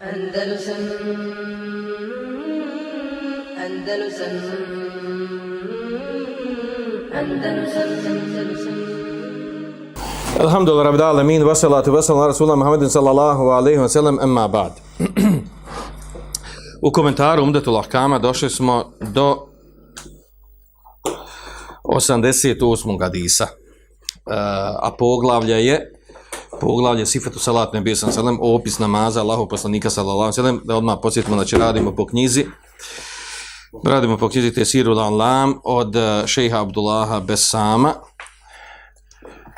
Andalusam Andalusam Andalusam Andalusam Alhamdulillah rabbil alamin wa salatu wa salam ala Muhammedin sallallahu alaihi wa sallam, amma ba'd. U komentaru Umdatul Ahkama došli smo do 88. hadisa. A poglavlja je poglavlje Sifatu Salat Nebi sallam opis namaza Allahov poslanika sallallahu sallam da odmah posjetimo da znači, će radimo po knjizi. Radimo po knjizi Tesiru Lam od eh, šeha Abdullaha Besama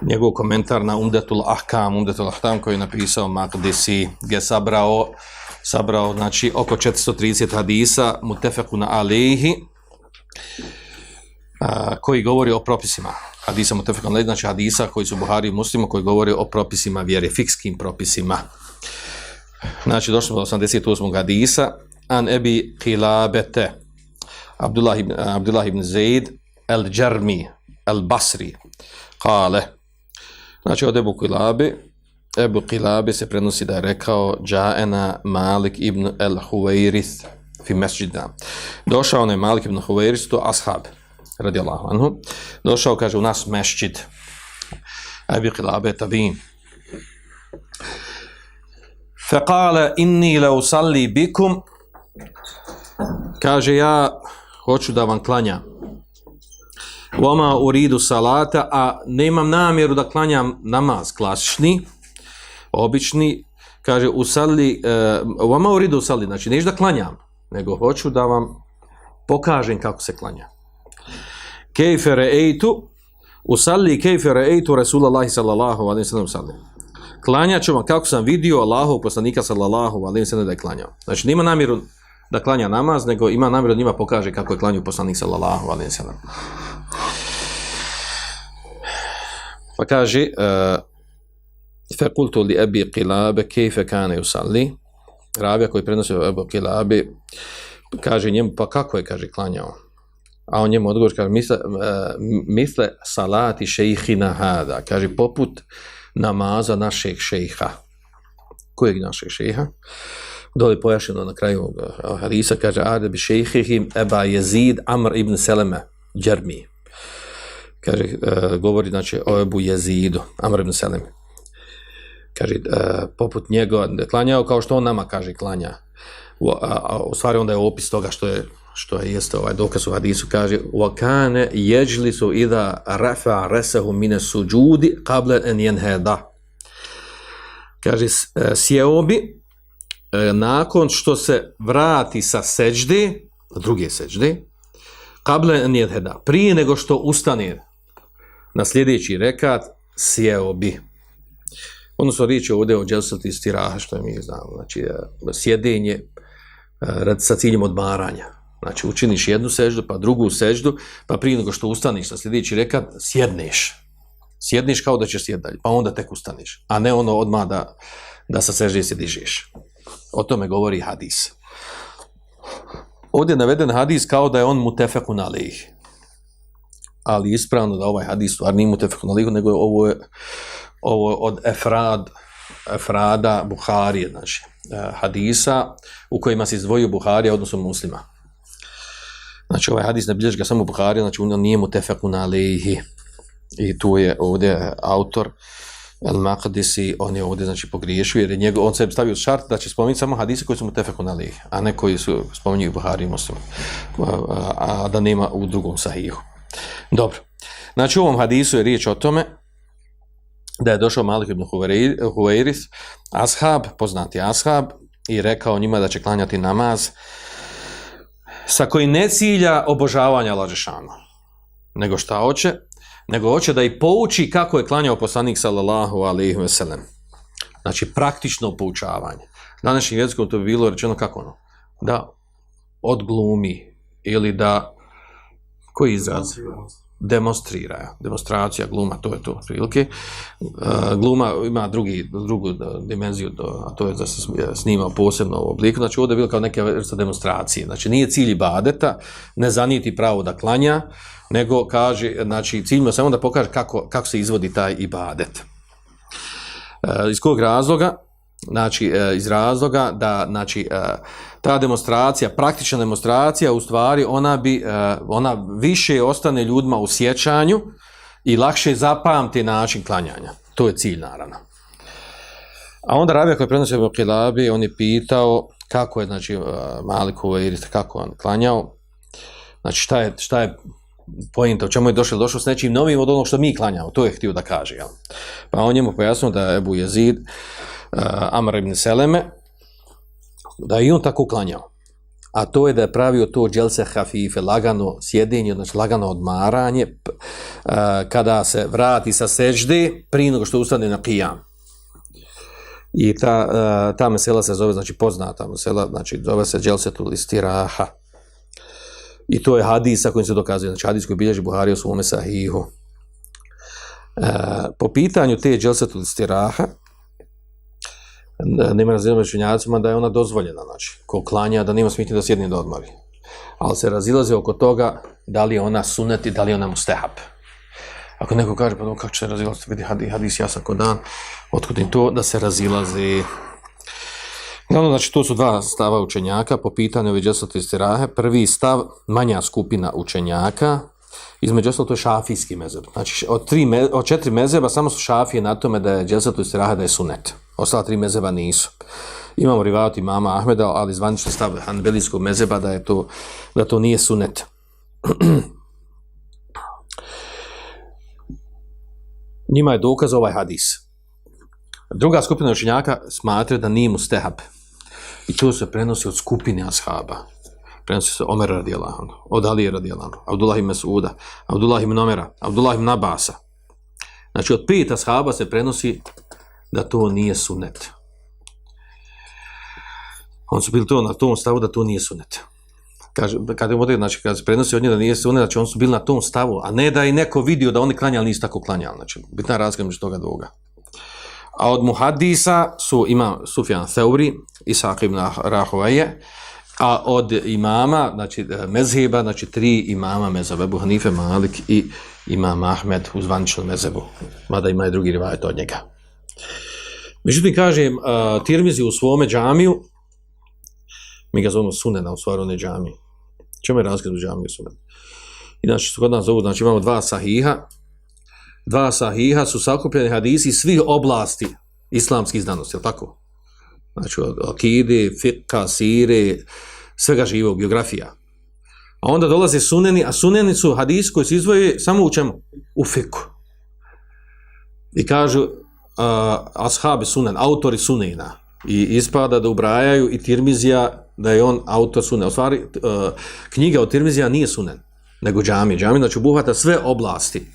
njegov komentar na Umdetul Ahkam, Umdetul Ahkam koji je napisao Makdisi, gdje je sabrao, sabrao znači, oko 430 hadisa, mutefeku na alihi, a, koji govori o propisima. Hadisa mutefeku led, znači hadisa koji su Buhari i Muslimu, koji govori o propisima vjere, fikskim propisima. Znači, došli do 88. hadisa, an ebi kilabete, Abdullah ibn, Abdullah ibn Zaid, el Džarmi, el Basri, kale, Znači od Ebu Kilabi, Ebu Kilabi se prenosi da je rekao Džaena Malik ibn el Huwairith fi mesđida. Došao je Malik ibn Huwairith, to ashab, radi Allahu anhu. Došao, kaže, u nas mešćid, Ebu Kilabi je tabin. Fekale inni le usalli bikum, kaže, ja hoću da vam klanjam Voma uridu salata, a nemam namjeru da klanjam namaz klasični, obični, kaže usalli, eh, uh, voma uridu usalli, znači neću da klanjam, nego hoću da vam pokažem kako se klanja kejfe re'eitu, usalli kejfe re'eitu Rasulallahi sallallahu alaihi sallam sallam. Klanjat ću vam kako sam vidio Allahov poslanika sallallahu alaihi sallam da je klanjao. Znači nema namjeru da klanja namaz, nego ima namjeru da njima pokaže kako je klanjao poslanik sallallahu alaihi sallam. Pa kaže, uh, fekultu li ebi qilabe, kejfe kane usalli, rabija koji prenosi ebi qilabe, kaže njemu, pa kako je, kaže, klanjao? A on njemu odgovor, kaže, misle, uh, misle salati šejhina hada, kaže, poput namaza našeg šejha. Kojeg našeg šejha? Dole pojašeno na kraju Harisa e, hadisa, kaže, ade bi šejhihim eba jezid amr ibn seleme, džermi kaže, uh, govori, znači, o Ebu Jezidu, Amr ibn Seleme. Kaže, uh, poput njega, klanjao kao što on nama kaže, klanja. U, a, a, u stvari onda je opis toga što je, što je jeste ovaj dokaz u hadisu, kaže, وَكَانَ يَجْلِسُ إِذَا رَفَعَ رَسَهُ مِنَ سُجُودِ قَبْلَ أَنْ يَنْهَدَ Kaže, e, sjeo bi, nakon što se vrati sa seđde, druge seđde, kable njedheda, prije nego što ustane na sljedeći rekat sjeo bi. Odnosno riječ je ovdje o dželsati stiraha, što je mi znamo. Znači, e, sjedenje e, sa ciljem odmaranja. Znači, učiniš jednu seždu, pa drugu seždu, pa prije nego što ustaniš na sljedeći rekat, sjedneš. Sjedniš kao da ćeš sjedati, pa onda tek ustaniš. A ne ono odmah da, da sa sežde se dižeš. O tome govori hadis. Ovdje je naveden hadis kao da je on mutefekun alih ali ispravno da ovaj hadis stvar nije mutefekun alih, nego je ovo, je, ovo od Efrad, Efrada Buharije, znači eh, hadisa u kojima se izdvojio Buharija odnosno muslima. Znači ovaj hadis ne bilješ ga samo Buharija, znači on nije mutefekun alihi. I tu je ovdje e, autor El Maqdisi, on je ovdje znači pogriješio jer je njegov, on se stavio šart da će spomenuti samo hadise koji su mutefekun alihi, a ne koji su spominjuju Buhari i muslim, a, a da nema u drugom sahihu. Dobro. Znači u ovom hadisu je riječ o tome da je došao Malik ibn Huveiris, ashab, poznati ashab, i rekao njima da će klanjati namaz sa koji ne cilja obožavanja Lađešanu, Nego šta hoće? Nego hoće da i pouči kako je klanjao poslanik sallallahu alaihi ve sellem. Znači praktično poučavanje. Na današnjim jezikom to bi bilo rečeno kako ono? Da odglumi ili da koji izraz? Demonstrira. Demonstracija, gluma, to je to. Prilike. E, gluma ima drugi, drugu dimenziju, a to je da se snima posebno u obliku. Znači, ovdje je bilo kao neke vrsta demonstracije. Znači, nije cilj ibadeta, ne zanijeti pravo da klanja, nego kaže, znači, cilj mu samo da pokaže kako, kako se izvodi taj ibadet. E, iz kog razloga? Znači e, iz razloga da znači e, ta demonstracija, praktična demonstracija u stvari ona bi e, ona više ostane ljudima u sjećanju i lakše zapamti način klanjanja. To je cilj naravno. A onda Rabija koji prenosi u Kilabi, on je pitao kako je, znači, Maliku Irista, kako on klanjao, znači šta je, šta je pojenta, o čemu je došao, došao s nečim novim od onog što mi klanjamo, to je htio da kaže. Jel? Pa on njemu pojasnio da je Ebu Jezid, Eh, uh, Amar ibn Seleme, da je on tako klanjao. A to je da je pravio to dželse hafife, lagano sjedinje, znači lagano odmaranje, uh, kada se vrati sa sežde, prije nego što ustane na qiyam. I ta, uh, ta mesela se zove, znači poznata mesela, znači zove se dželsetul istiraha. I to je hadis sa kojim se dokazuje, znači hadis koji bilježi Buhari u svome sahihu. E, po pitanju te dželsetul istiraha, nema razina među učenjacima da je ona dozvoljena, znači, ko klanja da nema smitnje da sjedni do odmori. Ali se razilaze oko toga da li je ona sunet i da li je ona mustehab. Ako neko kaže, pa no, kako će razilaziti, vidi hadis, hadis jasan ko dan, otkud im to da se razilazi. Glavno, znači, to su dva stava učenjaka po pitanju ove džeslate istirahe. Prvi stav, manja skupina učenjaka, između ostalo to je šafijski mezeb. Znači, od, tri od četiri mezeba samo su šafije na tome da je džeslate istirahe da je sunet. Ostala tri mezeba nisu. Imamo rivat mama Ahmeda, ali zvanični stav hanbelijskog mezeba da je to, da to nije sunet. njima je dokaz ovaj hadis. Druga skupina učenjaka smatra da nije mu stehab. I to se prenosi od skupine ashaba. Prenosi se Omer radijalahu, od Alije radijalahu, Abdullah ibn Mesuda, Abdullah ibn Omera, Abdullah ibn Abasa. Znači od pet ashaba se prenosi da to nije sunet. On su bili to na tom stavu da to nije sunet kaže, kad je znači, kad se prenosi od nje da nije se znači, oni su bili na tom stavu, a ne da je neko vidio da oni klanjali, nisu tako klanjali, znači, bitna razgleda među toga dvoga. A od muhadisa su, ima Sufjan Theuri, Isak ibn Rahovaje, a od imama, znači, e, mezheba, znači, tri imama mezheba, Ebu Hanife, Malik i imam Ahmed u zvaničnom mezhebu, mada ima i drugi rivajet od njega. Međutim, kažem, uh, Tirmizi u svome džamiju, mi ga zovemo sunena, u stvari one džamije. Čemu je razgled u džamiju sunena? I znači, su kod nas zovu, znači imamo dva sahiha, dva sahiha su sakupljeni hadisi svih oblasti islamskih znanosti, je tako? Znači, od akide, fika, sire, svega živog, biografija. A onda dolaze suneni, a suneni su hadisi koji se izvoje samo u čemu? U fiku. I kažu, uh, ashabi sunen, autori sunena. I ispada da ubrajaju i tirmizija da je on autor sunen. U stvari, uh, e, knjiga od Tirmizija nije sunen, nego džami. Džami, znači, obuhvata sve oblasti,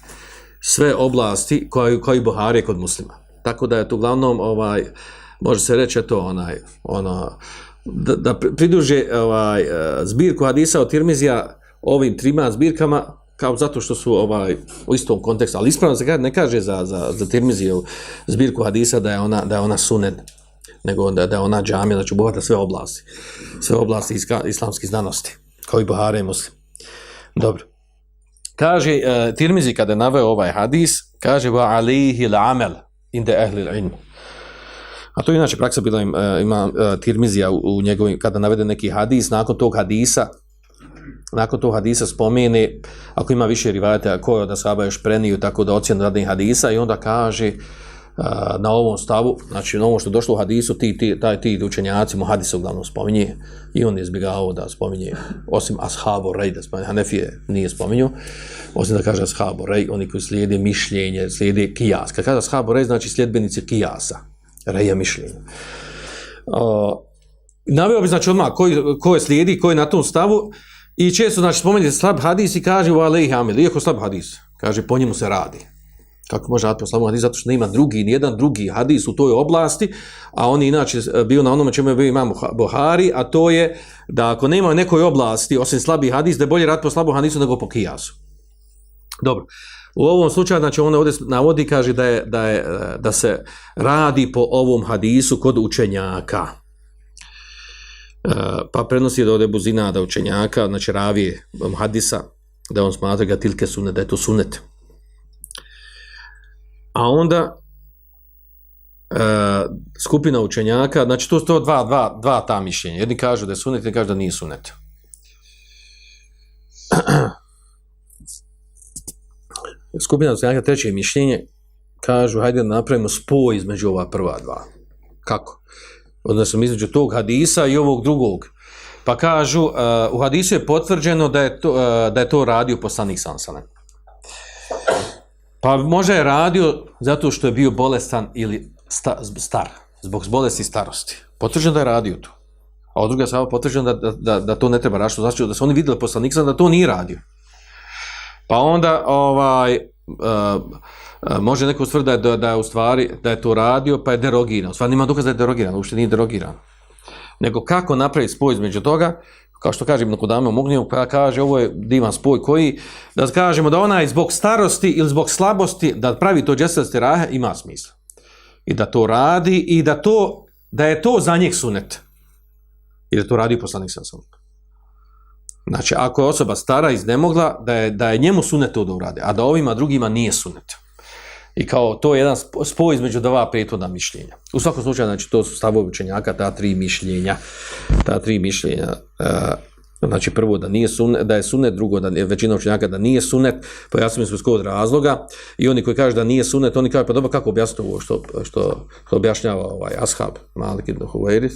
sve oblasti koje, koji Buhari kod muslima. Tako da je to uglavnom, ovaj, može se reći, to onaj, ono, da, da priduže ovaj, e, zbirku hadisa od Tirmizija ovim trima zbirkama, kao zato što su ovaj u istom kontekstu, ali ispravno se kaže, ne kaže za, za, za Tirmizijev zbirku hadisa da je ona, da je ona sunen nego da, da ona džamija, znači obuhvata sve oblasti, sve oblasti iska, islamske znanosti, kao i Buhari i Muslim. Dobro. Kaže, uh, Tirmizi kada je naveo ovaj hadis, kaže, va alihi l'amel inde ehli l'ilmu. A to je inače praksa bila im, uh, ima uh, Tirmizija u, u njegovim, kada navede neki hadis, nakon tog hadisa, nakon tog hadisa spomene, ako ima više rivajata, ko je od Asaba još preniju, tako da ocjenu radnih hadisa, i onda kaže, uh, na ovom stavu, znači na ovom što došlo u hadisu, ti, ti, taj, ti učenjaci mu hadisa uglavnom spominje i on je izbjegao da spominje, osim ashabu rej, da spominje, Hanefije nije spominju, osim da kaže ashabu rej, oni koji slijede mišljenje, slijede kijas. Kad kaže ashabu rej, znači sljedbenici kijasa, reja mišljenja. Uh, naveo bi, znači odmah, koji, ko je slijedi, ko je na tom stavu, i često, znači, spomenite slab hadis i kaže u alejhi amel, iako slab hadis, kaže, po njemu se radi. Kako može raditi po slabom hadisu? Zato što nema drugi, nijedan drugi hadis u toj oblasti, a on inače eh, bio na onome čemu je bio imam Buhari, a to je da ako nema nekoj oblasti, osim slabih hadis, da je bolje raditi po slabom hadisu nego po kijasu. Dobro. U ovom slučaju, znači, on ovdje navodi, kaže da, je, da, je, eh, da se radi po ovom hadisu kod učenjaka. E, pa prenosi da ode buzina da učenjaka, znači ravije um, hadisa, da on smatra ga tilke sunet, da je to sunet. A onda e, skupina učenjaka, znači to su to dva, dva, dva ta mišljenja. Jedni kažu da je sunet, jedni kažu da nije sunet. skupina učenjaka treće mišljenje kažu hajde da napravimo spoj između ova prva dva. Kako? Odnosno između tog hadisa i ovog drugog. Pa kažu, uh, u hadisu je potvrđeno da je to, uh, da je to radio poslanik Sansane. Pa može je radio zato što je bio bolestan ili sta, star, zbog bolesti starosti. Potvrđeno da je radio to. A od druga sama potvrđeno da, da, da, to ne treba rašiti. Znači da su oni vidjeli poslanik Sansanem da to nije radio. Pa onda ovaj uh, može neko stvrdi da da, je u stvari da je to radio pa je derogiran. U stvari nima dokaza da je derogiran, uopšte nije derogiran. Nego kako napraviti spoj između toga, kao što kaže Ibn Kudame u Mugniju, pa kaže ovo je divan spoj koji, da kažemo da ona zbog starosti ili zbog slabosti da pravi to džesasti rahe, ima smisla. I da to radi i da to da je to za njih sunet. I da to radi poslanik sa sunet. Znači, ako je osoba stara iznemogla, da je, da je njemu sunet to da urade, a da ovima drugima nije sunet. I kao to je jedan spoj između dva prethodna mišljenja. U svakom slučaju, znači, to su stavovi učenjaka, ta tri mišljenja, ta tri mišljenja, uh, znači prvo da nije sunet, da je sunet, drugo da je većina učenjaka da nije sunet, pojasnimo smo skod razloga, i oni koji kažu da nije sunet, oni kažu, pa dobro, kako objasniti ovo što, što, što objašnjava ovaj ashab, Malik ibn Huvairis,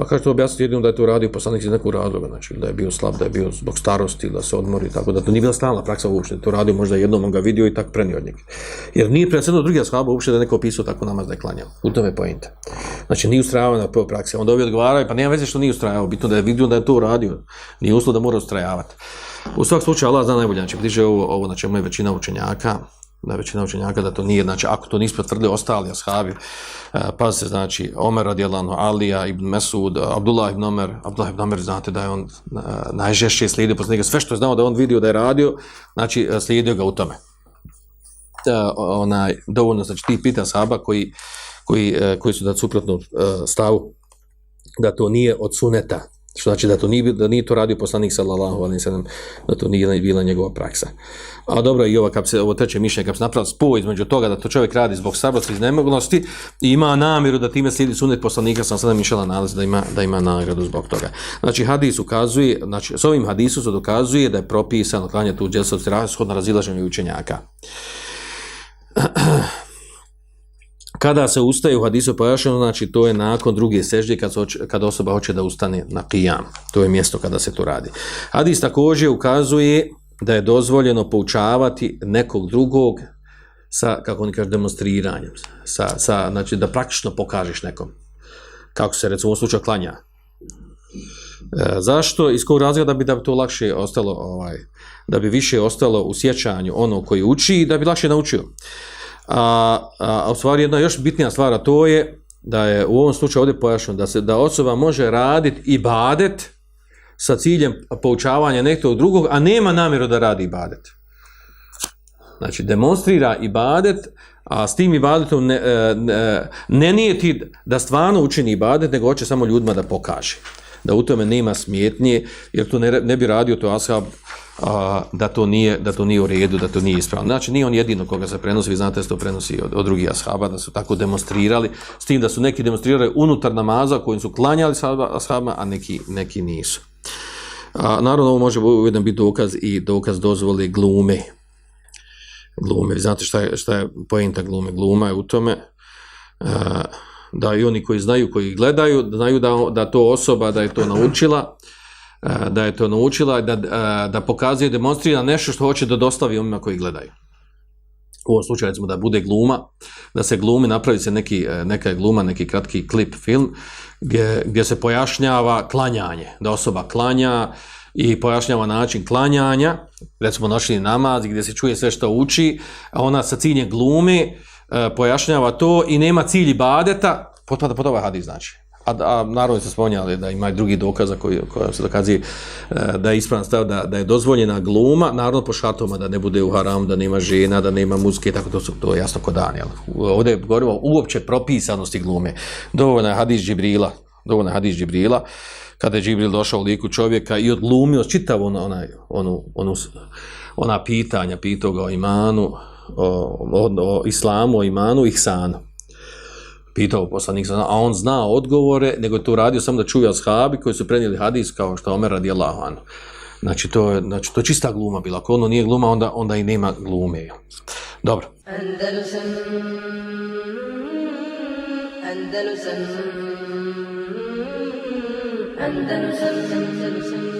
Pa kaže to objasniti jedino da je to radio poslanik iz nekog razloga, znači da je bio slab, da je bio zbog starosti, da se odmori, tako da to nije bila stalna praksa uopšte, to radio možda jednom on ga vidio i tako prenio od njega. Jer nije predsjedno drugi ashab uopšte da neko opisao tako namaz da je klanjao. U tome pojente. Znači nije ustrajao na prvo prakse. Onda ovi odgovaraju, pa nema veze što nije ustrajao, bitno da je vidio da je to radio. Nije uslov da mora ustrajavati. U svak slučaju Allah zna najbolje, znači bliže ovo, ovo na čemu je većina učenjaka, da većina učenjaka da to nije, znači ako to nisu potvrdili ostali ashabi, eh, pa se znači Omer radijallahu Alija ibn Mesud, Abdullah ibn Omer, Abdullah ibn Omer znate da je on eh, najžešće slijedio posle sve što je znao da on vidio da je radio, znači eh, slijedio ga u tome. Onaj, dovoljno, znači ti pita sahaba koji, koji, koji su da suprotno stavu da to nije od suneta, što znači da to nije, da nije to radio poslanik sallallahu alaihi sallam, da to nije bila njegova praksa. A dobro i ova kad se ovo treće mišljenje kad se napravili spoj između toga da to čovjek radi zbog sabrosti iz nemoglosti i ima namjeru da time slijedi sunnet poslanika sam sada mišljala nalaz da ima da ima nagradu zbog toga. Znači hadis ukazuje, znači s ovim hadisom se dokazuje da je propisano klanje tu džesovsti rashod na učenjaka. Kada se ustaje u hadisu pojašnjeno, znači to je nakon druge sežde kad, kad osoba hoće da ustane na kijam. To je mjesto kada se to radi. Hadis također ukazuje da je dozvoljeno poučavati nekog drugog sa, kako oni kaže, demonstriranjem. Sa, sa, znači da praktično pokažeš nekom. Kako se recimo u slučaju klanja. E, zašto? Iz kog razloga da bi da bi to lakše ostalo, ovaj, da bi više ostalo u sjećanju ono koji uči i da bi lakše naučio. A, a, a u stvari jedna još bitnija stvar, to je da je u ovom slučaju ovdje pojašnjeno da se da osoba može raditi i badet sa ciljem poučavanja nekog drugog, a nema namjeru da radi ibadet. Znači, demonstrira ibadet, a s tim ibadetom ne, ne, ne, ne nije ti da stvarno učini ibadet, nego hoće samo ljudima da pokaže. Da u tome nema smjetnje, jer to ne, ne bi radio to ashab, a, da, to nije, da to nije u redu, da to nije ispravno. Znači, nije on jedino koga se prenosi, vi znate da se to prenosi od, od drugih ashaba, da su tako demonstrirali, s tim da su neki demonstrirali unutar namaza kojim su klanjali ashaba, a neki, neki nisu. A, naravno, ovo može uvijem biti dokaz i dokaz dozvoli glume. Glume, vi znate šta je, šta je pojenta glume? Gluma je u tome a, da i oni koji znaju, koji gledaju, znaju da, da to osoba, da je to naučila, e, da je to naučila, da, e, da pokazuje, demonstrira nešto što hoće da dostavi onima koji gledaju. U ovom slučaju, recimo, da bude gluma, da se glumi, napravi se neki, e, neka gluma, neki kratki klip, film, gdje, gdje se pojašnjava klanjanje, da osoba klanja i pojašnjava način klanjanja, recimo noćni namaz gdje se čuje sve što uči, a ona sa ciljem glume E, pojašnjava to i nema cilj ibadeta, potpada pod ovaj hadis znači. A, a naravno se spominjali da ima i drugi dokaza koji, koji se dokazi e, da je ispravan stav da, da je dozvoljena gluma, naravno po šatoma da ne bude u haram, da nema žena, da nema muzike, tako to su to je jasno kod dan. Jel? Ovdje govorimo uopće propisanosti glume. Dovoljno je hadis Džibrila, dovoljno je hadis Džibrila, kada je Džibril došao u liku čovjeka i odglumio čitav on, onaj, onu, onu, ona pitanja, pitao ga o imanu, o, o, o islamu, o imanu, ihsanu. pitao poslanik, a on zna odgovore, nego je to uradio samo da čuje ashabi koji su prenijeli hadis kao što Omer Omer radijallahu anu. Znači to, je, znači to je čista gluma bila. Ako ono nije gluma, onda, onda i nema glume. Dobro. Andalusam Andalusam Andalusam Andalusam